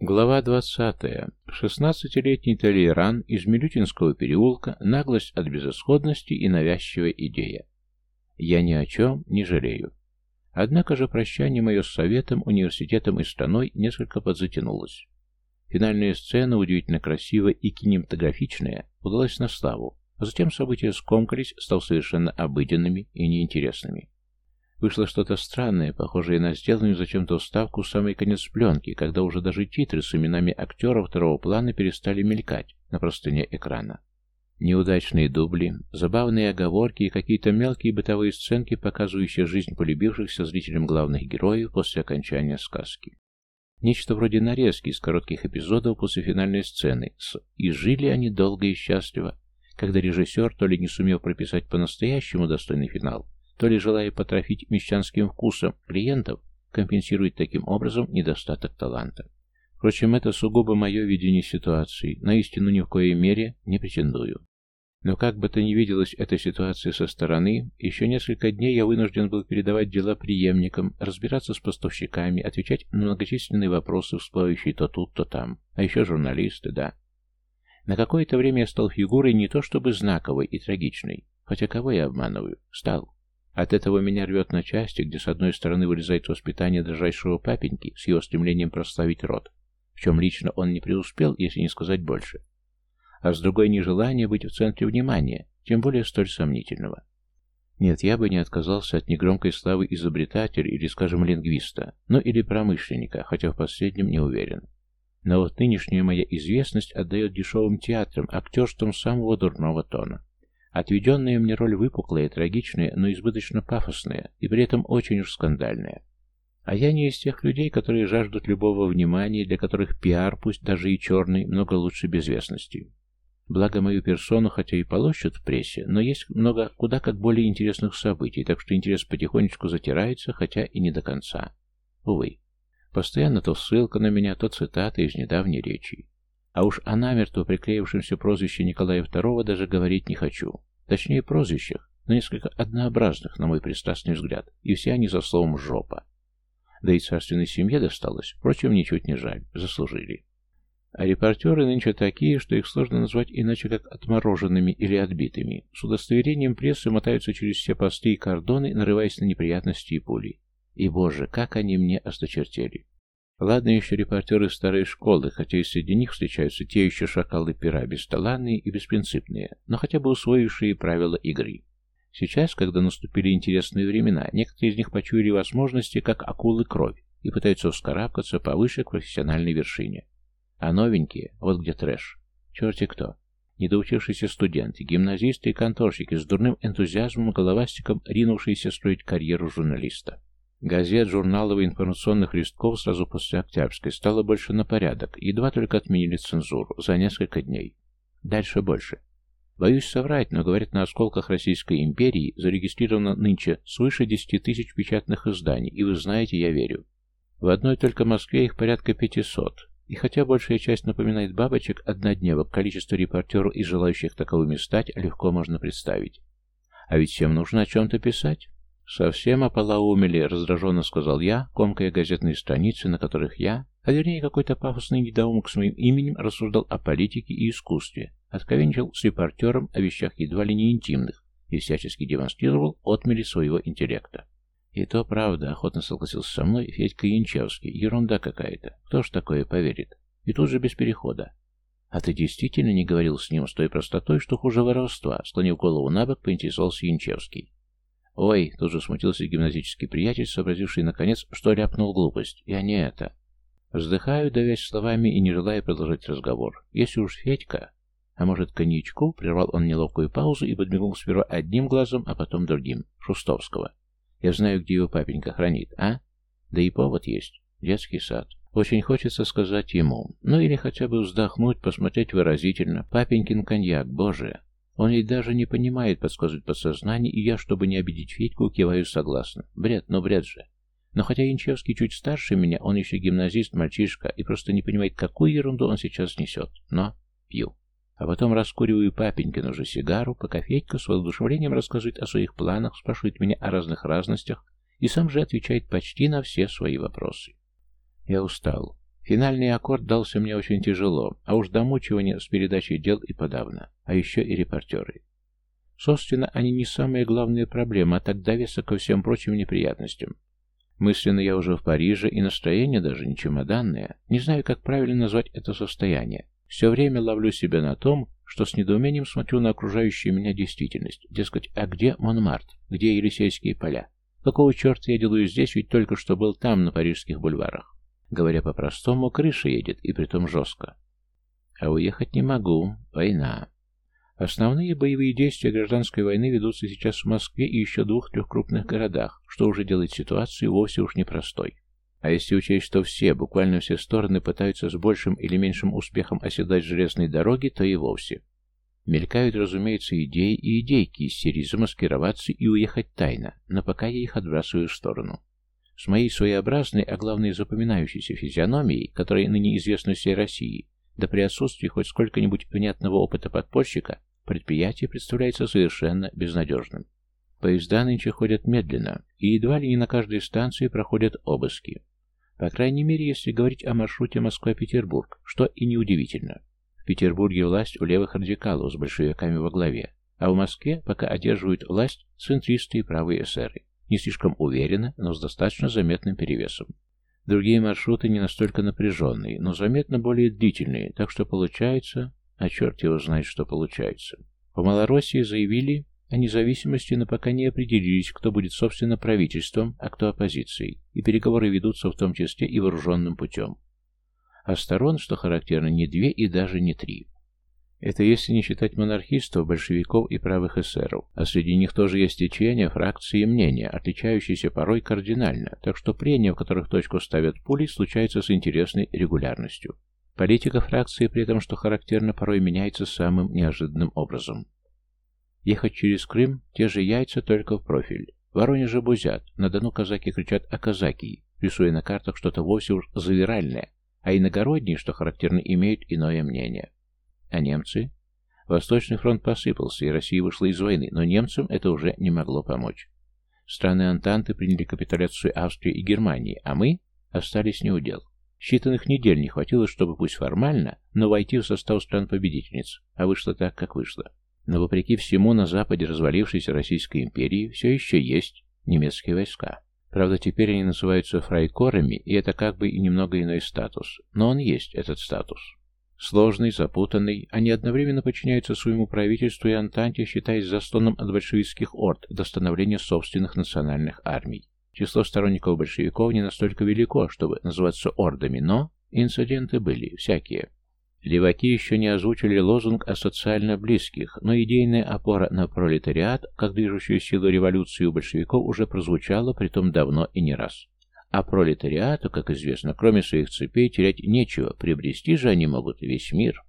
Глава 20. Шестнадцатилетний Толейран из Милютинского переулка, наглость от безысходности и навязчивая идея. Я ни о чем не жалею. Однако же прощание мое с советом, университетом и страной несколько подзатянулось. Финальная сцена, удивительно красивая и кинематографичная, удалась на славу, а затем события скомкались, став совершенно обыденными и неинтересными. Вышло что-то странное, похожее на сделанную зачем-то вставку в самый конец пленки, когда уже даже титры с именами актеров второго плана перестали мелькать на простыне экрана. Неудачные дубли, забавные оговорки и какие-то мелкие бытовые сценки, показывающие жизнь полюбившихся зрителям главных героев после окончания сказки. Нечто вроде нарезки из коротких эпизодов после финальной сцены с «И жили они долго и счастливо», когда режиссер, то ли не сумев прописать по-настоящему достойный финал, то ли желая потрофить мещанским вкусом клиентов, компенсирует таким образом недостаток таланта. Впрочем, это сугубо мое видение ситуации, на истину ни в коей мере не претендую. Но как бы то ни виделась эта ситуация со стороны, еще несколько дней я вынужден был передавать дела преемникам, разбираться с поставщиками, отвечать на многочисленные вопросы, всплывающие то тут, то там, а еще журналисты, да. На какое-то время я стал фигурой не то чтобы знаковой и трагичной, хотя кого я обманываю, стал. От этого меня рвет на части, где с одной стороны вылезает воспитание дрожайшего папеньки с его стремлением прославить род, в чем лично он не преуспел, если не сказать больше, а с другой нежелание быть в центре внимания, тем более столь сомнительного. Нет, я бы не отказался от негромкой славы изобретателя или, скажем, лингвиста, но или промышленника, хотя в последнем не уверен. Но вот нынешняя моя известность отдает дешевым театрам, актерством самого дурного тона. Отведенная мне роль выпуклая, трагичная, но избыточно пафосная, и при этом очень уж скандальная. А я не из тех людей, которые жаждут любого внимания, для которых пиар, пусть даже и черный, много лучше безвестности. Благо мою персону, хотя и полощут в прессе, но есть много куда как более интересных событий, так что интерес потихонечку затирается, хотя и не до конца. Увы. Постоянно то ссылка на меня, то цитата из недавней речи. А уж о намертво приклеившемся прозвище Николая II даже говорить не хочу. Точнее, прозвищах, но несколько однообразных, на мой пристрастный взгляд, и все они за словом «жопа». Да и царственной семье досталось, впрочем, ничуть не жаль, заслужили. А репортеры нынче такие, что их сложно назвать иначе как отмороженными или отбитыми. С удостоверением прессы мотаются через все посты и кордоны, нарываясь на неприятности и пули. И, боже, как они мне осточертели. Ладно еще репортеры старой школы, хотя и среди них встречаются те еще шакалы пера, бесталанные и беспринципные, но хотя бы усвоившие правила игры. Сейчас, когда наступили интересные времена, некоторые из них почуяли возможности, как акулы кровь, и пытаются вскарабкаться повыше к профессиональной вершине. А новенькие, вот где трэш. Черти кто. Недоучившиеся студенты, гимназисты и конторщики с дурным энтузиазмом и головастиком, ринувшиеся строить карьеру журналиста. Газет, журналов и информационных листков сразу после Октябрьской стало больше на порядок, едва только отменили цензуру за несколько дней. Дальше больше. Боюсь соврать, но, говорят, на осколках Российской империи зарегистрировано нынче свыше 10 тысяч печатных изданий, и вы знаете, я верю. В одной только Москве их порядка 500. И хотя большая часть напоминает бабочек однодневок, количество репортеров и желающих таковыми стать легко можно представить. А ведь всем нужно о чем-то писать. «Совсем ополоумели», — раздраженно сказал я, комкая газетные страницы, на которых я, а вернее какой-то пафосный недоумок с моим именем, рассуждал о политике и искусстве, откровенничал с репортером о вещах едва ли не интимных и всячески демонстрировал отмели своего интеллекта. «И то правда», — охотно согласился со мной Федька Янчевский. «Ерунда какая-то. Кто ж такое поверит?» И тут же без перехода. «А ты действительно не говорил с ним с той простотой, что хуже воровства?» Склонив голову на бок, поинтересовался Янчевский. «Ой!» — тут же смутился гимназический приятель, сообразивший, наконец, что ляпнул глупость. «Я не это». Вздыхаю, давясь словами и не желая продолжать разговор. «Если уж Федька...» «А может, коньячку?» — прервал он неловкую паузу и подмигнул сперва одним глазом, а потом другим. «Шустовского. Я знаю, где его папенька хранит, а? Да и повод есть. Детский сад. Очень хочется сказать ему. Ну или хотя бы вздохнуть, посмотреть выразительно. Папенькин коньяк, боже!» Он ведь даже не понимает, подсказывает подсознание, и я, чтобы не обидеть Федьку, киваю согласно. Бред, ну бред же. Но хотя Янчевский чуть старше меня, он еще гимназист, мальчишка, и просто не понимает, какую ерунду он сейчас несет. Но пью. А потом раскуриваю папенькину же сигару, пока Федька с воодушевлением рассказывает о своих планах, спрашивает меня о разных разностях, и сам же отвечает почти на все свои вопросы. Я устал. Финальный аккорд дался мне очень тяжело, а уж домучивание с передачей дел и подавно, а еще и репортеры. Собственно, они не самая главная проблема, а так довеса ко всем прочим неприятностям. Мысленно я уже в Париже, и настроение даже не чемоданное. Не знаю, как правильно назвать это состояние. Все время ловлю себя на том, что с недоумением смотрю на окружающую меня действительность. Дескать, а где Монмарт? Где Елисейские поля? Какого черта я делаю здесь, ведь только что был там, на парижских бульварах? Говоря по-простому, крыша едет, и притом жестко. А уехать не могу. Война. Основные боевые действия гражданской войны ведутся сейчас в Москве и еще двух-трех крупных городах, что уже делает ситуацию вовсе уж непростой. А если учесть, что все, буквально все стороны пытаются с большим или меньшим успехом оседать железные дороги, то и вовсе. Мелькают, разумеется, идеи и идейки из серии замаскироваться и уехать тайно, но пока я их отбрасываю в сторону. С моей своеобразной, а главное запоминающейся физиономией, которая ныне известна всей России, да при отсутствии хоть сколько-нибудь понятного опыта подпольщика, предприятие представляется совершенно безнадежным. Поезда нынче ходят медленно, и едва ли не на каждой станции проходят обыски. По крайней мере, если говорить о маршруте Москва-Петербург, что и неудивительно. В Петербурге власть у левых радикалов с большевиками во главе, а в Москве пока одерживают власть центристы и правые эсеры. Не слишком уверенно, но с достаточно заметным перевесом. Другие маршруты не настолько напряженные, но заметно более длительные, так что получается... А черт его знает, что получается. По Малороссии заявили о независимости, но пока не определились, кто будет, собственно, правительством, а кто оппозицией, и переговоры ведутся в том числе и вооруженным путем. А сторон, что характерно, не две и даже не три. Это если не считать монархистов, большевиков и правых эсеров, а среди них тоже есть течения, фракции и мнения, отличающиеся порой кардинально, так что прения, в которых точку ставят пули, случаются с интересной регулярностью. Политика фракции при этом, что характерно, порой меняется самым неожиданным образом. Ехать через Крым – те же яйца, только в профиль. В Воронеже бузят, на Дону казаки кричат о казаки, рисуя на картах что-то вовсе уж завиральное, а иногородние, что характерно, имеют иное мнение. А немцы? Восточный фронт посыпался, и Россия вышла из войны, но немцам это уже не могло помочь. Страны Антанты приняли капитуляцию Австрии и Германии, а мы остались неудел. Считанных недель не хватило, чтобы пусть формально, но войти в состав стран-победительниц, а вышло так, как вышло. Но вопреки всему на западе развалившейся Российской империи все еще есть немецкие войска. Правда, теперь они называются фрайкорами, и это как бы и немного иной статус. Но он есть, этот статус. Сложный, запутанный, они одновременно подчиняются своему правительству и Антанте, считаясь застоном от большевистских орд до становления собственных национальных армий. Число сторонников большевиков не настолько велико, чтобы называться ордами, но инциденты были всякие. Леваки еще не озвучили лозунг о социально близких, но идейная опора на пролетариат, как движущую силу революции у большевиков, уже прозвучала, притом давно и не раз. А пролетариату, как известно, кроме своих цепей терять нечего, приобрести же они могут весь мир.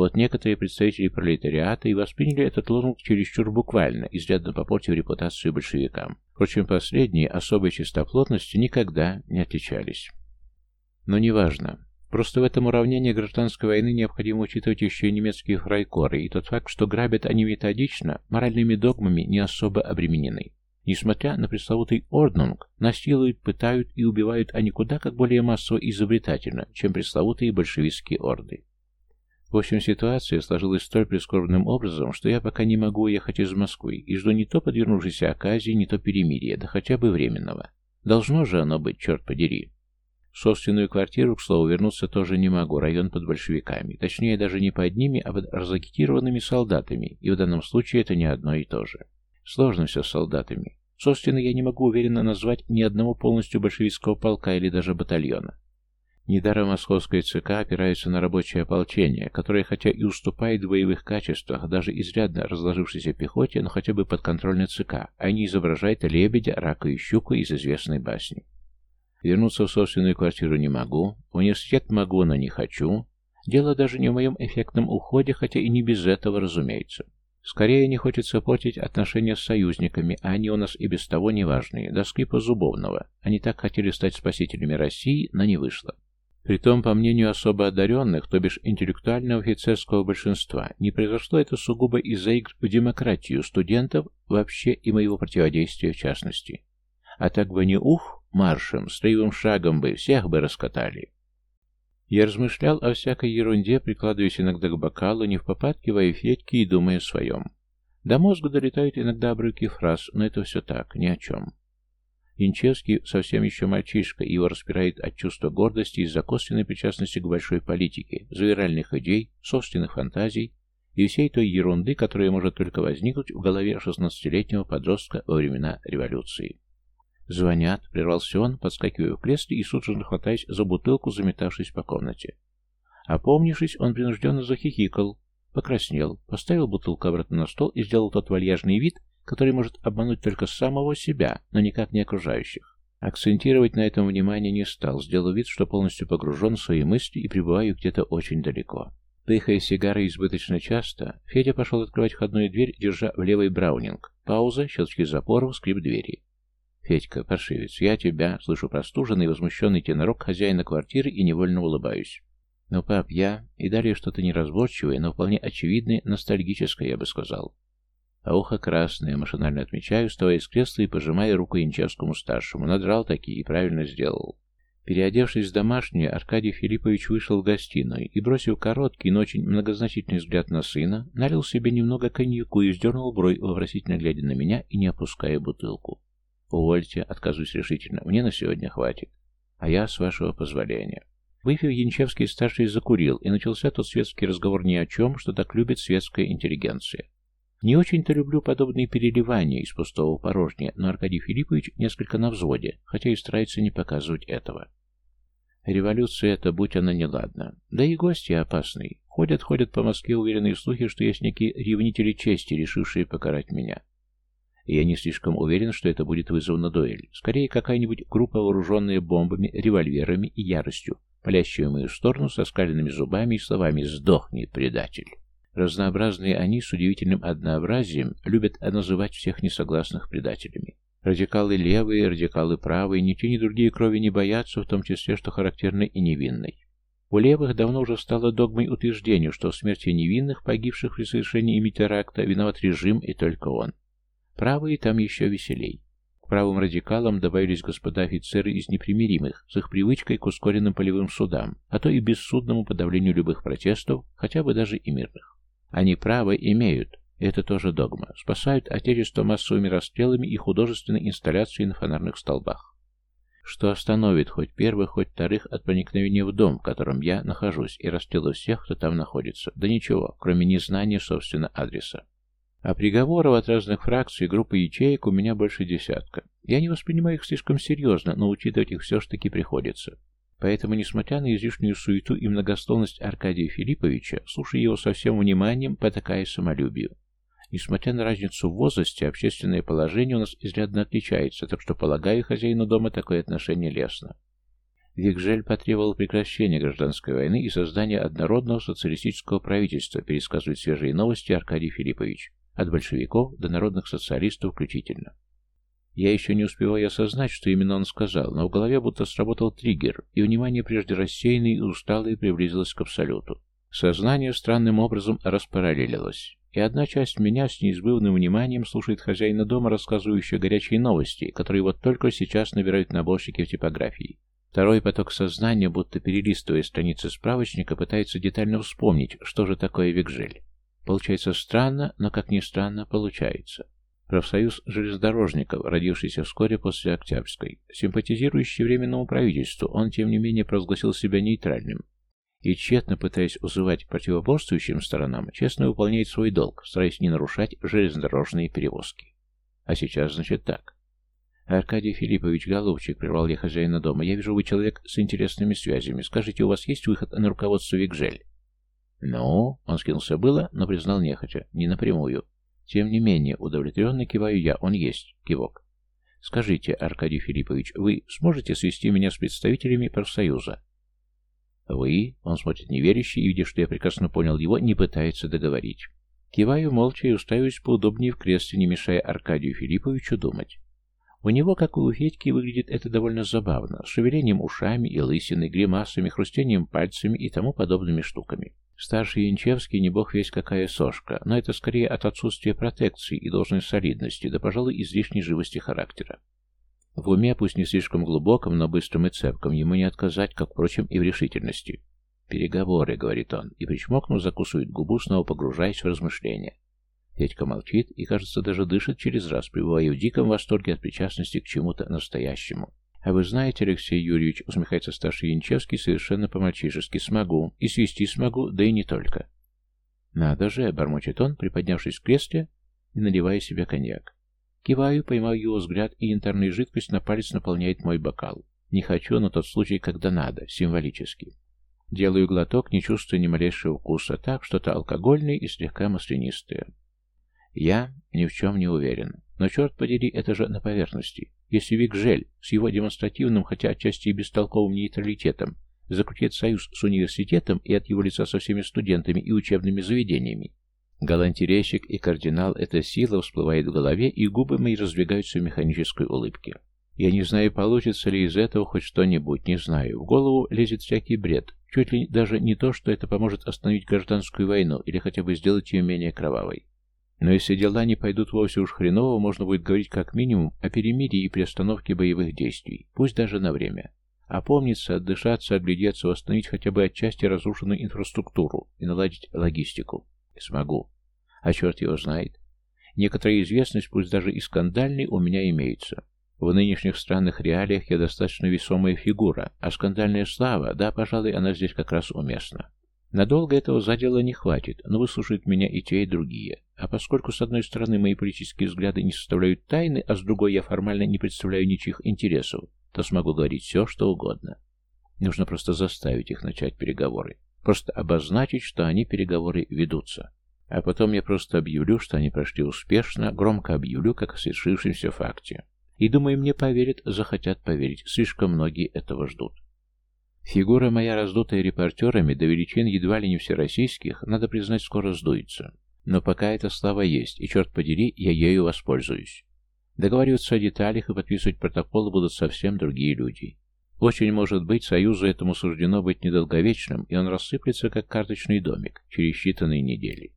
Вот некоторые представители пролетариата и восприняли этот лозунг чересчур буквально, изрядно попортив репутацию большевикам. Впрочем, последние особой чистоплотностью никогда не отличались. Но неважно. Просто в этом уравнении гражданской войны необходимо учитывать еще и немецкие фрайкоры, и тот факт, что грабят они методично, моральными догмами не особо обременены. Несмотря на пресловутый орднунг, насилуют, пытают и убивают они куда как более массово и изобретательно, чем пресловутые большевистские орды. В общем, ситуация сложилась столь прискорбным образом, что я пока не могу уехать из Москвы и жду не то подвернувшейся оказии, не то перемирия, да хотя бы временного. Должно же оно быть, черт подери. В собственную квартиру, к слову, вернуться тоже не могу, район под большевиками. Точнее, даже не под ними, а под разагитированными солдатами, и в данном случае это не одно и то же. Сложно все с солдатами. Собственно, я не могу уверенно назвать ни одного полностью большевистского полка или даже батальона. Недаром московская ЦК опирается на рабочее ополчение, которое хотя и уступает в боевых качествах даже изрядно разложившейся пехоте, но хотя бы подконтрольной ЦК, а не изображает лебедя, рака и щуку из известной басни. Вернуться в собственную квартиру не могу, в университет могу, но не хочу. Дело даже не в моем эффектном уходе, хотя и не без этого, разумеется. Скорее не хочется портить отношения с союзниками, а они у нас и без того неважные, до скрипа зубовного. Они так хотели стать спасителями России, но не вышло. Притом, по мнению особо одаренных, то бишь интеллектуального офицерского большинства, не произошло это сугубо из-за игр в демократию студентов вообще и моего противодействия в частности. А так бы не ух, маршем, строевым шагом бы, всех бы раскатали. Я размышлял о всякой ерунде, прикладываясь иногда к бокалу, не в попадке в Федьки и думая о своем. До мозга долетают иногда обрывки фраз, но это все так, ни о чем. Янчевский совсем еще мальчишка, его распирает от чувства гордости из-за косвенной причастности к большой политике, завиральных идей, собственных фантазий и всей той ерунды, которая может только возникнуть в голове 16-летнего подростка во времена революции. «Звонят», — прервался он, подскакивая в кресле и судорожно хватаясь за бутылку, заметавшись по комнате. Опомнившись, он принужденно захихикал, покраснел, поставил бутылку обратно на стол и сделал тот вальяжный вид, который может обмануть только самого себя, но никак не окружающих. Акцентировать на этом внимание не стал, сделал вид, что полностью погружен в свои мысли и пребываю где-то очень далеко. Пыхая сигарой избыточно часто, Федя пошел открывать входную дверь, держа в левой браунинг. Пауза, щелчки запоров, скрип двери. «Федька, паршивец, я тебя...» — слышу простуженный и возмущенный тенорок хозяина квартиры и невольно улыбаюсь. «Ну, пап, я...» И далее что-то неразборчивое, но вполне очевидное, ностальгическое, я бы сказал. А ухо красное, машинально отмечаю, вставая из кресла и пожимая руку Янчевскому-старшему. Надрал таки и правильно сделал. Переодевшись в домашнее, Аркадий Филиппович вышел в гостиную и, бросив короткий, но очень многозначительный взгляд на сына, налил себе немного коньяку и вздернул бровь, вопросительно глядя на меня и не опуская бутылку. «Увольте», — отказываюсь решительно, — «мне на сегодня хватит. А я, с вашего позволения». Выпив, Янчевский-старший закурил, и начался тот светский разговор ни о чем, что так любит светская интеллигенция. Не очень-то люблю подобные переливания из пустого в но Аркадий Филиппович несколько на взводе, хотя и старается не показывать этого. Революция это, будь она неладна. Да и гости опасные. Ходят-ходят по Москве уверенные слухи, что есть некие ревнители чести, решившие покарать меня. Я не слишком уверен, что это будет вызвано дуэль. Скорее, какая-нибудь группа, вооруженная бомбами, револьверами и яростью, палящая в мою сторону со скаленными зубами и словами «Сдохни, предатель!». Разнообразные они с удивительным однообразием любят называть всех несогласных предателями. Радикалы левые, радикалы правые, ни те, ни другие крови не боятся, в том числе, что характерно и невинной. У левых давно уже стало догмой утверждению, что в смерти невинных, погибших при совершении ими теракта, виноват режим и только он. Правые там еще веселей. К правым радикалам добавились господа офицеры из непримиримых, с их привычкой к ускоренным полевым судам, а то и бессудному подавлению любых протестов, хотя бы даже и мирных. Они право имеют, это тоже догма, спасают Отечество массовыми расстрелами и художественной инсталляцией на фонарных столбах. Что остановит хоть первых, хоть вторых от проникновения в дом, в котором я нахожусь, и расстрела всех, кто там находится? Да ничего, кроме незнания, собственно, адреса. А приговоров от разных фракций и групп ячеек у меня больше десятка. Я не воспринимаю их слишком серьезно, но учитывать их все ж таки приходится. Поэтому, несмотря на излишнюю суету и многословность Аркадия Филипповича, слушая его со всем вниманием, потакая самолюбию. Несмотря на разницу в возрасте, общественное положение у нас изрядно отличается, так что, полагаю, хозяину дома такое отношение лестно. Викжель потребовал прекращения гражданской войны и создания однородного социалистического правительства, пересказывает свежие новости Аркадий Филиппович. От большевиков до народных социалистов включительно. Я еще не успеваю осознать, что именно он сказал, но в голове будто сработал триггер, и внимание прежде рассеянное и усталое приблизилось к абсолюту. Сознание странным образом распараллелилось, и одна часть меня с неизбывным вниманием слушает хозяина дома, рассказывающего горячие новости, которые вот только сейчас набирают наборщики в типографии. Второй поток сознания, будто перелистывая страницы справочника, пытается детально вспомнить, что же такое Викжель. Получается странно, но, как ни странно, получается. Профсоюз железнодорожников, родившийся вскоре после Октябрьской, симпатизирующий Временному правительству, он, тем не менее, провозгласил себя нейтральным. И, тщетно пытаясь узывать противоборствующим сторонам, честно выполняет свой долг, стараясь не нарушать железнодорожные перевозки. А сейчас, значит, так. Аркадий Филиппович, голубчик, прервал я хозяина дома, я вижу, вы человек с интересными связями. Скажите, у вас есть выход на руководство Викжель? «Ну?» — он скинулся было, но признал нехотя, не напрямую. Тем не менее, удовлетворенно киваю я, он есть, кивок. «Скажите, Аркадий Филиппович, вы сможете свести меня с представителями профсоюза?» «Вы?» — он смотрит неверяще и, видя, что я прекрасно понял его, не пытается договорить. Киваю молча и устраиваюсь поудобнее в кресле, не мешая Аркадию Филипповичу думать. У него, как у Федьки, выглядит это довольно забавно, с шевелением ушами и лысиной, гримасами, хрустением пальцами и тому подобными штуками. Старший Янчевский не бог весь какая сошка, но это скорее от отсутствия протекции и должной солидности, да, пожалуй, излишней живости характера. В уме, пусть не слишком глубоком, но быстрым и цепком, ему не отказать, как, впрочем, и в решительности. «Переговоры», — говорит он, и, причмокнув, закусывает губу, снова погружаясь в размышления. Федька молчит и, кажется, даже дышит через раз, пребывая в диком восторге от причастности к чему-то настоящему. «А вы знаете, Алексей Юрьевич, — усмехается старший Янчевский совершенно по-мальчишески, — смогу, и свести смогу, да и не только». «Надо же!» — бормочет он, приподнявшись в кресле и наливая себе коньяк. Киваю, поймаю его взгляд, и янтарная жидкость на палец наполняет мой бокал. Не хочу, но тот случай, когда надо, символически. Делаю глоток, не чувствуя ни малейшего вкуса, так, что-то алкогольное и слегка маслянистое. Я ни в чем не уверен. Но, черт подери, это же на поверхности. Если Вик Жель с его демонстративным, хотя отчасти и бестолковым нейтралитетом, закрутит союз с университетом и от его лица со всеми студентами и учебными заведениями, галантерейщик и кардинал — эта сила всплывает в голове, и губы мои раздвигаются в механической улыбке. Я не знаю, получится ли из этого хоть что-нибудь, не знаю. В голову лезет всякий бред. Чуть ли даже не то, что это поможет остановить гражданскую войну или хотя бы сделать ее менее кровавой. Но если дела не пойдут вовсе уж хреново, можно будет говорить как минимум о перемирии и приостановке боевых действий, пусть даже на время. Опомниться, отдышаться, оглядеться, восстановить хотя бы отчасти разрушенную инфраструктуру и наладить логистику. Смогу. А черт его знает. Некоторая известность, пусть даже и скандальной, у меня имеется. В нынешних странных реалиях я достаточно весомая фигура, а скандальная слава, да, пожалуй, она здесь как раз уместна. Надолго этого задела не хватит, но выслушают меня и те, и другие. А поскольку, с одной стороны, мои политические взгляды не составляют тайны, а с другой я формально не представляю ничьих интересов, то смогу говорить все, что угодно. Нужно просто заставить их начать переговоры. Просто обозначить, что они переговоры ведутся. А потом я просто объявлю, что они прошли успешно, громко объявлю, как о свершившемся факте. И думаю, мне поверят, захотят поверить. Слишком многие этого ждут. Фигура моя, раздутая репортерами, до величин едва ли не всероссийских, надо признать, скоро сдуется. Но пока эта слава есть, и, черт подери, я ею воспользуюсь. Договариваться о деталях и подписывать протоколы будут совсем другие люди. Очень может быть, союзу этому суждено быть недолговечным, и он рассыплется, как карточный домик, через считанные недели.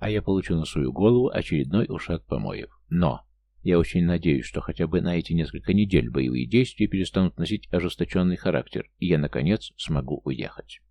А я получу на свою голову очередной ушат помоев. Но! Я очень надеюсь, что хотя бы на эти несколько недель боевые действия перестанут носить ожесточенный характер, и я, наконец, смогу уехать.